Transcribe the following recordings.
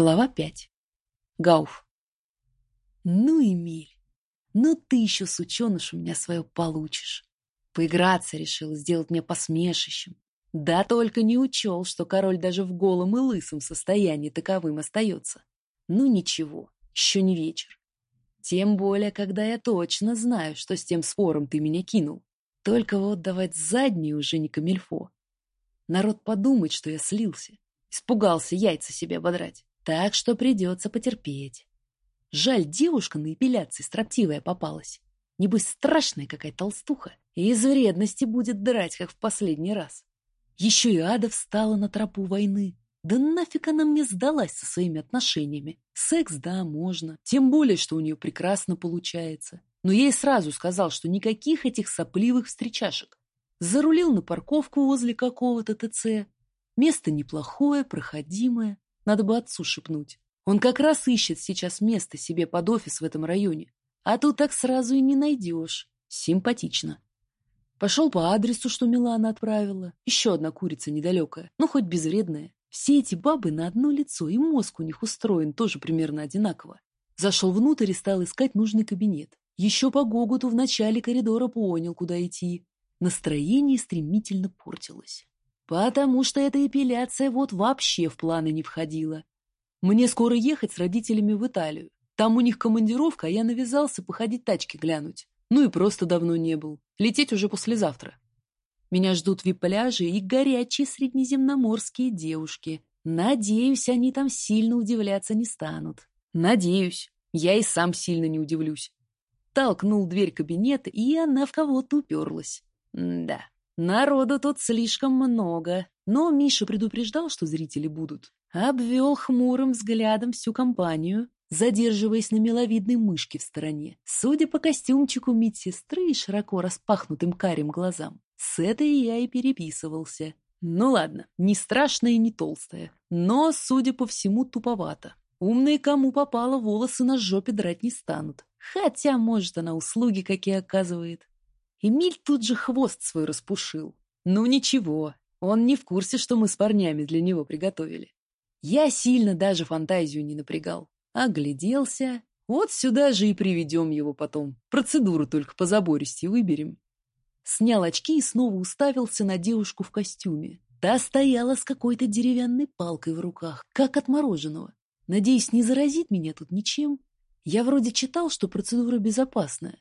Глава 5. Гауф. Ну, Эмиль, ну ты еще, сученыш, у меня свое получишь. Поиграться решил, сделать меня посмешищем. Да только не учел, что король даже в голом и лысом состоянии таковым остается. Ну ничего, еще не вечер. Тем более, когда я точно знаю, что с тем спором ты меня кинул. Только вот давать задние уже не камильфо. Народ подумает, что я слился. Испугался яйца себе ободрать. Так что придется потерпеть. Жаль, девушка на эпиляции строптивая попалась. Небось, страшная какая толстуха. И из вредности будет драть, как в последний раз. Еще и ада встала на тропу войны. Да нафиг она мне сдалась со своими отношениями. Секс, да, можно. Тем более, что у нее прекрасно получается. Но я ей сразу сказал, что никаких этих сопливых встречашек. Зарулил на парковку возле какого-то ТЦ. Место неплохое, проходимое. Надо бы отцу шепнуть. Он как раз ищет сейчас место себе под офис в этом районе. А тут так сразу и не найдешь. Симпатично. Пошел по адресу, что Милана отправила. Еще одна курица недалекая, ну хоть безвредная. Все эти бабы на одно лицо, и мозг у них устроен тоже примерно одинаково. Зашел внутрь и стал искать нужный кабинет. Еще по гоготу в начале коридора понял, куда идти. Настроение стремительно портилось. Потому что эта эпиляция вот вообще в планы не входила. Мне скоро ехать с родителями в Италию. Там у них командировка, а я навязался походить тачки глянуть. Ну и просто давно не был. Лететь уже послезавтра. Меня ждут вип-пляжи и горячие среднеземноморские девушки. Надеюсь, они там сильно удивляться не станут. Надеюсь. Я и сам сильно не удивлюсь. Толкнул дверь кабинета, и она в кого-то уперлась. М да. Народу тут слишком много, но Миша предупреждал, что зрители будут. Обвел хмурым взглядом всю компанию, задерживаясь на миловидной мышке в стороне. Судя по костюмчику медсестры и широко распахнутым карим глазам, с этой я и переписывался. Ну ладно, не страшная и не толстая, но, судя по всему, туповато. Умные кому попало волосы на жопе драть не станут. Хотя, может, она услуги какие оказывает. Эмиль тут же хвост свой распушил. Ну ничего, он не в курсе, что мы с парнями для него приготовили. Я сильно даже фантазию не напрягал. Огляделся. Вот сюда же и приведем его потом. Процедуру только по забористи выберем. Снял очки и снова уставился на девушку в костюме. Та стояла с какой-то деревянной палкой в руках, как от мороженого. Надеюсь, не заразит меня тут ничем. Я вроде читал, что процедура безопасная.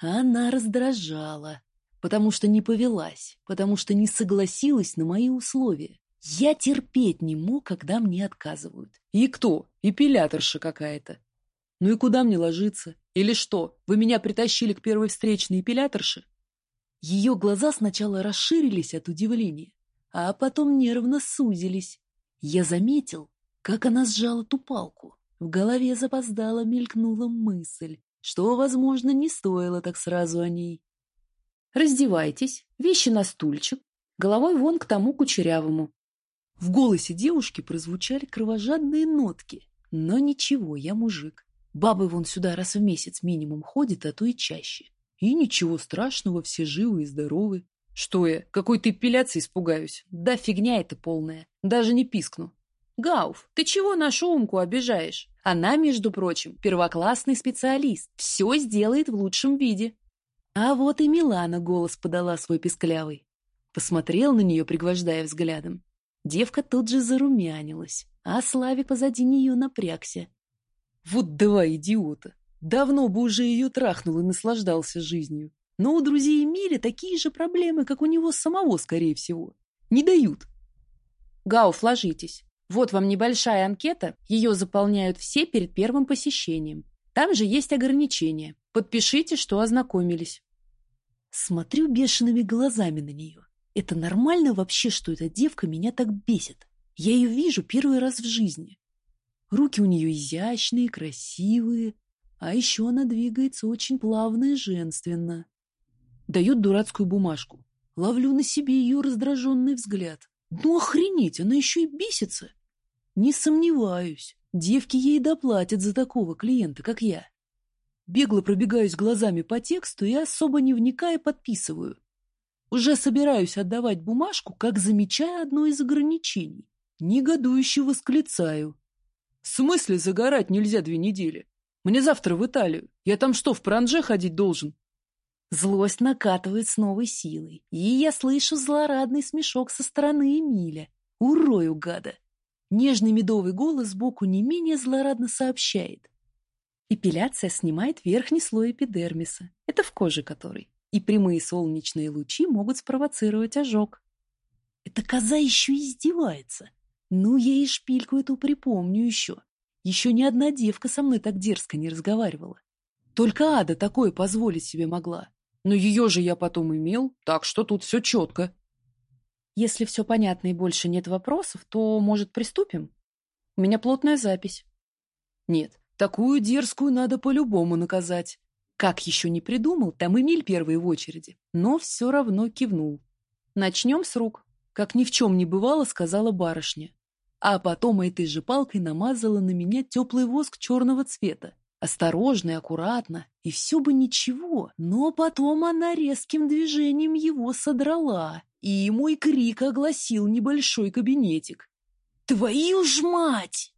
Она раздражала, потому что не повелась, потому что не согласилась на мои условия. Я терпеть не мог, когда мне отказывают. И кто? Эпиляторша какая-то. Ну и куда мне ложиться? Или что, вы меня притащили к первой встречной эпиляторше? Ее глаза сначала расширились от удивления, а потом нервно сузились. Я заметил, как она сжала ту палку. В голове запоздала мелькнула мысль что, возможно, не стоило так сразу о ней. «Раздевайтесь, вещи на стульчик, головой вон к тому кучерявому». В голосе девушки прозвучали кровожадные нотки. Но ничего, я мужик. Бабы вон сюда раз в месяц минимум ходят, а то и чаще. И ничего страшного, все живы и здоровы. Что я, какой-то эпиляции испугаюсь? Да фигня это полная. Даже не пискну. Гауф, ты чего нашу умку обижаешь? Она, между прочим, первоклассный специалист. Все сделает в лучшем виде. А вот и Милана голос подала свой писклявый. Посмотрел на нее, пригвождая взглядом. Девка тут же зарумянилась, а Славик позади нее напрягся. Вот два идиота. Давно бы уже ее трахнул и наслаждался жизнью. Но у друзей Эмили такие же проблемы, как у него самого, скорее всего. Не дают. Гауф, ложитесь. Вот вам небольшая анкета, ее заполняют все перед первым посещением. Там же есть ограничения. Подпишите, что ознакомились. Смотрю бешеными глазами на нее. Это нормально вообще, что эта девка меня так бесит? Я ее вижу первый раз в жизни. Руки у нее изящные, красивые, а еще она двигается очень плавно и женственно. Дают дурацкую бумажку. Ловлю на себе ее раздраженный взгляд. Ну охренеть, она еще и бесится. Не сомневаюсь, девки ей доплатят за такого клиента, как я. Бегло пробегаюсь глазами по тексту и особо не вникая подписываю. Уже собираюсь отдавать бумажку, как замечаю одно из ограничений. Негодующе восклицаю. В смысле загорать нельзя две недели? Мне завтра в Италию. Я там что, в пранже ходить должен? Злость накатывает с новой силой, и я слышу злорадный смешок со стороны Эмиля. Урою, гада! Нежный медовый голос сбоку не менее злорадно сообщает. Эпиляция снимает верхний слой эпидермиса, это в коже который, и прямые солнечные лучи могут спровоцировать ожог. Эта коза еще издевается. Ну, я и шпильку эту припомню еще. Еще ни одна девка со мной так дерзко не разговаривала. Только Ада такое позволить себе могла. Но ее же я потом имел, так что тут все четко. Если все понятно и больше нет вопросов, то, может, приступим? У меня плотная запись. Нет, такую дерзкую надо по-любому наказать. Как еще не придумал, там Эмиль первый в очереди, но все равно кивнул. Начнем с рук, как ни в чем не бывало, сказала барышня. А потом этой же палкой намазала на меня теплый воск черного цвета. Осторожно и аккуратно, и все бы ничего, но потом она резким движением его содрала, и мой крик огласил небольшой кабинетик. «Твою ж мать!»